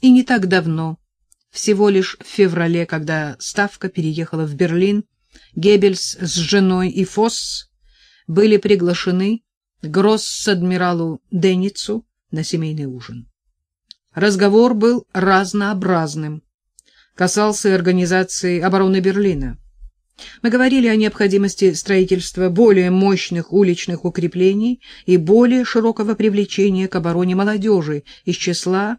И не так давно, всего лишь в феврале, когда Ставка переехала в Берлин, Геббельс с женой и Фосс были приглашены гросс-адмиралу Деницу на семейный ужин. Разговор был разнообразным, касался организации обороны Берлина. Мы говорили о необходимости строительства более мощных уличных укреплений и более широкого привлечения к обороне молодежи из числа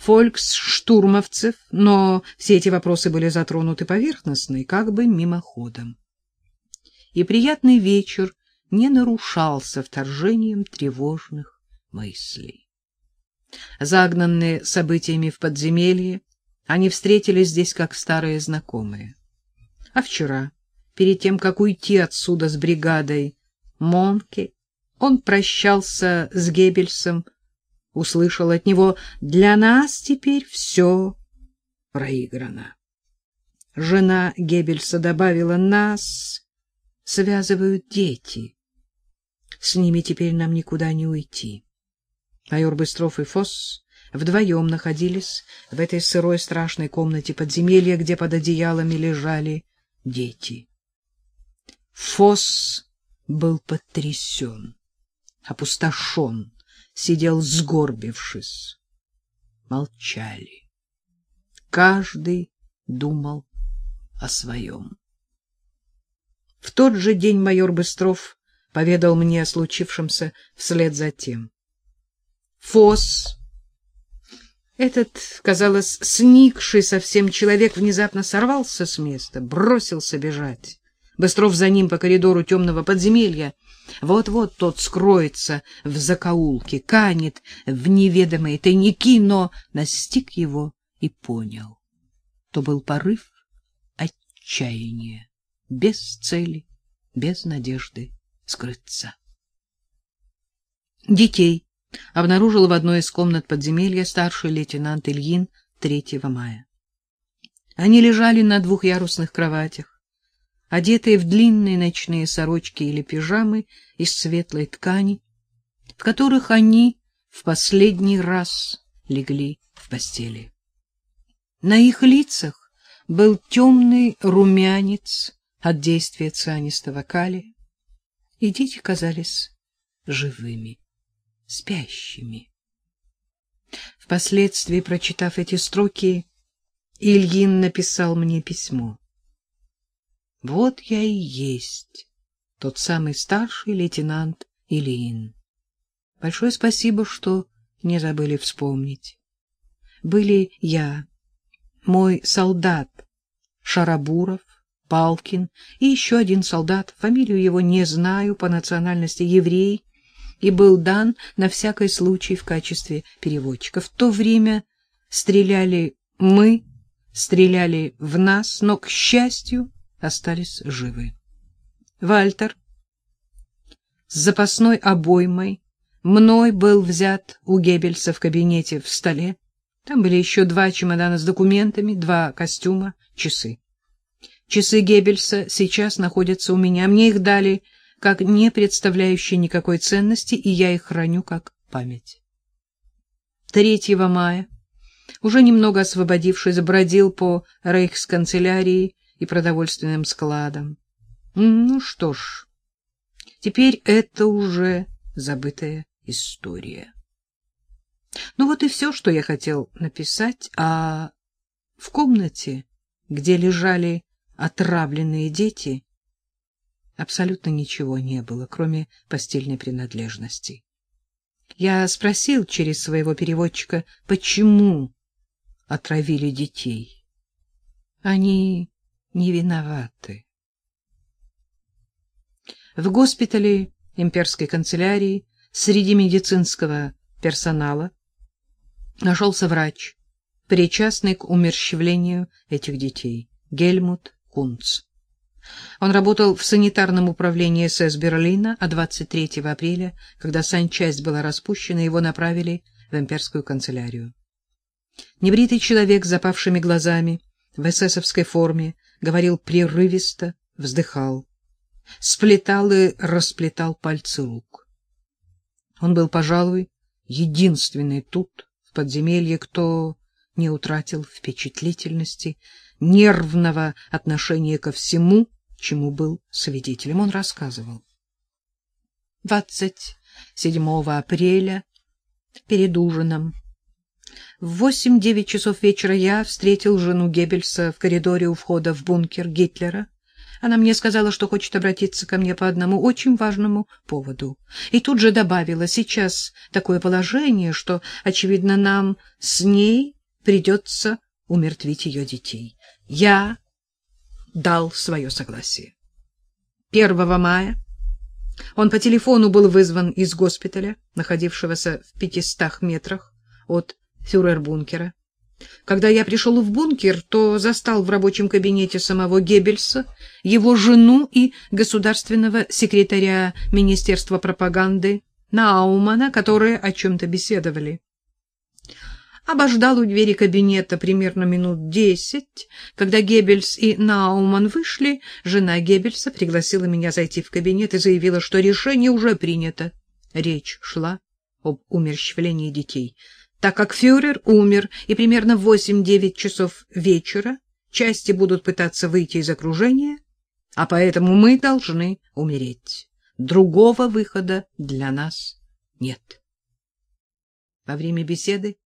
фольксштурмовцев, но все эти вопросы были затронуты поверхностно и как бы мимоходом. И приятный вечер не нарушался вторжением тревожных мыслей. Загнанные событиями в подземелье, они встретились здесь как старые знакомые. А вчера, перед тем, как уйти отсюда с бригадой Монки, он прощался с Геббельсом, услышал от него «Для нас теперь все проиграно». Жена Геббельса добавила «Нас связывают дети. С ними теперь нам никуда не уйти». Майор Быстров и Фосс вдвоем находились в этой сырой страшной комнате подземелья, где под одеялами лежали дети. Фос был потрясен, опустошен, сидел сгорбившись. Молчали. Каждый думал о своем. В тот же день майор Быстров поведал мне о случившемся вслед за тем. Фос этот, казалось, сникший совсем человек внезапно сорвался с места, бросился бежать. Быстров за ним по коридору темного подземелья. Вот-вот тот скроется в закоулке, канет в неведомые тайники, но настиг его и понял. То был порыв отчаяния, без цели, без надежды скрыться. Детей обнаружил в одной из комнат подземелья старший лейтенант Ильин 3 мая. Они лежали на двухъярусных кроватях, одетые в длинные ночные сорочки или пижамы из светлой ткани, в которых они в последний раз легли в постели. На их лицах был темный румянец от действия цианистого калия, и дети казались живыми спящими. Впоследствии, прочитав эти строки, Ильин написал мне письмо. Вот я и есть тот самый старший лейтенант Ильин. Большое спасибо, что не забыли вспомнить. Были я, мой солдат Шарабуров, Палкин и еще один солдат, фамилию его не знаю, по национальности еврей, и был дан на всякий случай в качестве переводчика. В то время стреляли мы, стреляли в нас, но, к счастью, остались живы. Вальтер с запасной обоймой мной был взят у Геббельса в кабинете в столе. Там были еще два чемодана с документами, два костюма, часы. Часы Геббельса сейчас находятся у меня. Мне их дали как не представляющие никакой ценности, и я их храню как память. 3 мая, уже немного освободившись, бродил по рейхсканцелярии и продовольственным складам. Ну что ж, теперь это уже забытая история. Ну вот и все, что я хотел написать, а в комнате, где лежали отравленные дети, абсолютно ничего не было, кроме постельной принадлежности. Я спросил через своего переводчика, почему отравили детей. Они не виноваты. В госпитале имперской канцелярии среди медицинского персонала нашелся врач, причастный к умерщвлению этих детей, Гельмут Кунц. Он работал в санитарном управлении СС Берлина, а 23 апреля, когда санчасть была распущена, его направили в имперскую канцелярию. Небритый человек с запавшими глазами, в эсэсовской форме, говорил прерывисто, вздыхал, сплетал и расплетал пальцы рук. Он был, пожалуй, единственный тут, в подземелье, кто не утратил впечатлительности, нервного отношения ко всему, чему был свидетелем. Он рассказывал. 27 апреля, перед ужином, в восемь-девять часов вечера я встретил жену Геббельса в коридоре у входа в бункер Гитлера. Она мне сказала, что хочет обратиться ко мне по одному очень важному поводу. И тут же добавила, сейчас такое положение, что, очевидно, нам с ней придется умертвить ее детей. Я дал свое согласие. 1 мая он по телефону был вызван из госпиталя, находившегося в пятистах метрах от фюрер-бункера. Когда я пришел в бункер, то застал в рабочем кабинете самого Геббельса, его жену и государственного секретаря Министерства пропаганды Наумана, которые о чем-то беседовали. Обождал у двери кабинета примерно минут десять. Когда Геббельс и Науман вышли, жена Геббельса пригласила меня зайти в кабинет и заявила, что решение уже принято. Речь шла об умерщвлении детей — так как фюрер умер, и примерно в 8-9 часов вечера части будут пытаться выйти из окружения, а поэтому мы должны умереть. Другого выхода для нас нет. Во время беседы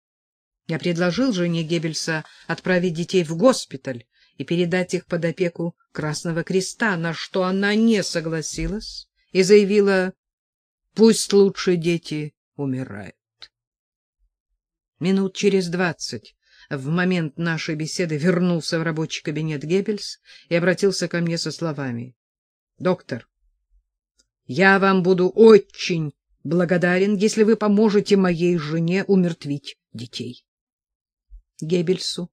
я предложил жене Геббельса отправить детей в госпиталь и передать их под опеку Красного Креста, на что она не согласилась и заявила, пусть лучше дети умирают. Минут через двадцать в момент нашей беседы вернулся в рабочий кабинет Геббельс и обратился ко мне со словами. — Доктор, я вам буду очень благодарен, если вы поможете моей жене умертвить детей. Геббельсу,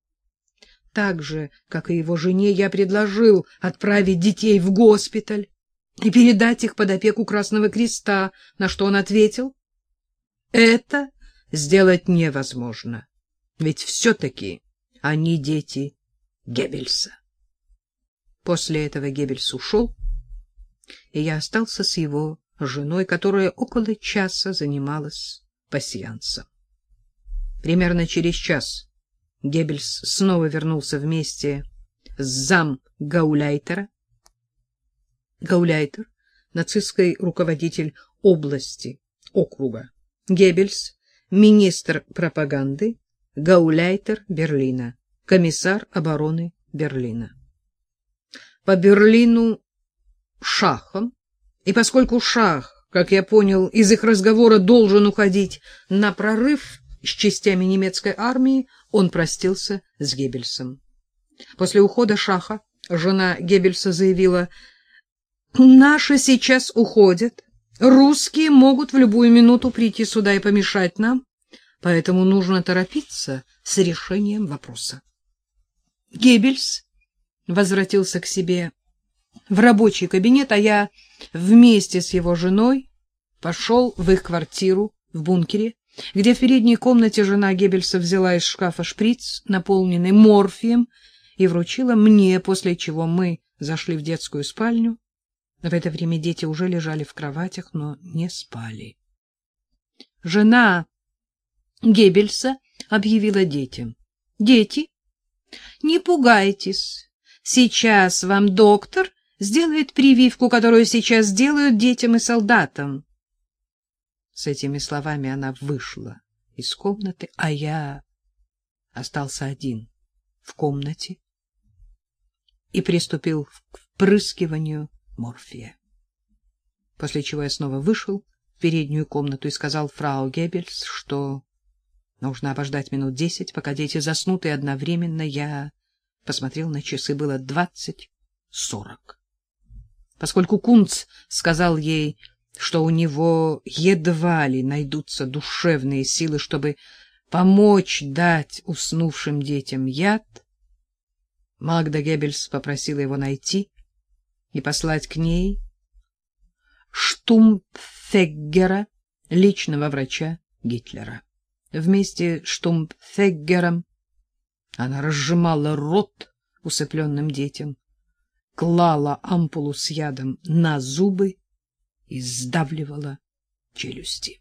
так же, как и его жене, я предложил отправить детей в госпиталь и передать их под опеку Красного Креста, на что он ответил — это сделать невозможно. Ведь все-таки они дети Геббельса. После этого Геббельс ушел, и я остался с его женой, которая около часа занималась пасьянсом. Примерно через час Геббельс снова вернулся вместе с зам Гауляйтера. Гауляйтер — нацистский руководитель области, округа. Геббельс министр пропаганды, гауляйтер Берлина, комиссар обороны Берлина. По Берлину шахом, и поскольку шах, как я понял, из их разговора должен уходить на прорыв с частями немецкой армии, он простился с Геббельсом. После ухода шаха жена Геббельса заявила, «Наши сейчас уходят, Русские могут в любую минуту прийти сюда и помешать нам, поэтому нужно торопиться с решением вопроса. Геббельс возвратился к себе в рабочий кабинет, а я вместе с его женой пошел в их квартиру в бункере, где в передней комнате жена Геббельса взяла из шкафа шприц, наполненный морфием, и вручила мне, после чего мы зашли в детскую спальню. В это время дети уже лежали в кроватях, но не спали. Жена Геббельса объявила детям. — Дети, не пугайтесь. Сейчас вам доктор сделает прививку, которую сейчас сделают детям и солдатам. С этими словами она вышла из комнаты, а я остался один в комнате и приступил к впрыскиванию морфия. После чего я снова вышел в переднюю комнату и сказал фрау Геббельс, что нужно обождать минут десять, пока дети заснут, и одновременно я посмотрел на часы, было двадцать сорок. Поскольку Кунц сказал ей, что у него едва ли найдутся душевные силы, чтобы помочь дать уснувшим детям яд, Магда Геббельс попросила его найти и послать к ней Штумпфеггера, личного врача Гитлера. Вместе с Штумпфеггером она разжимала рот усыпленным детям, клала ампулу с ядом на зубы и сдавливала челюсти.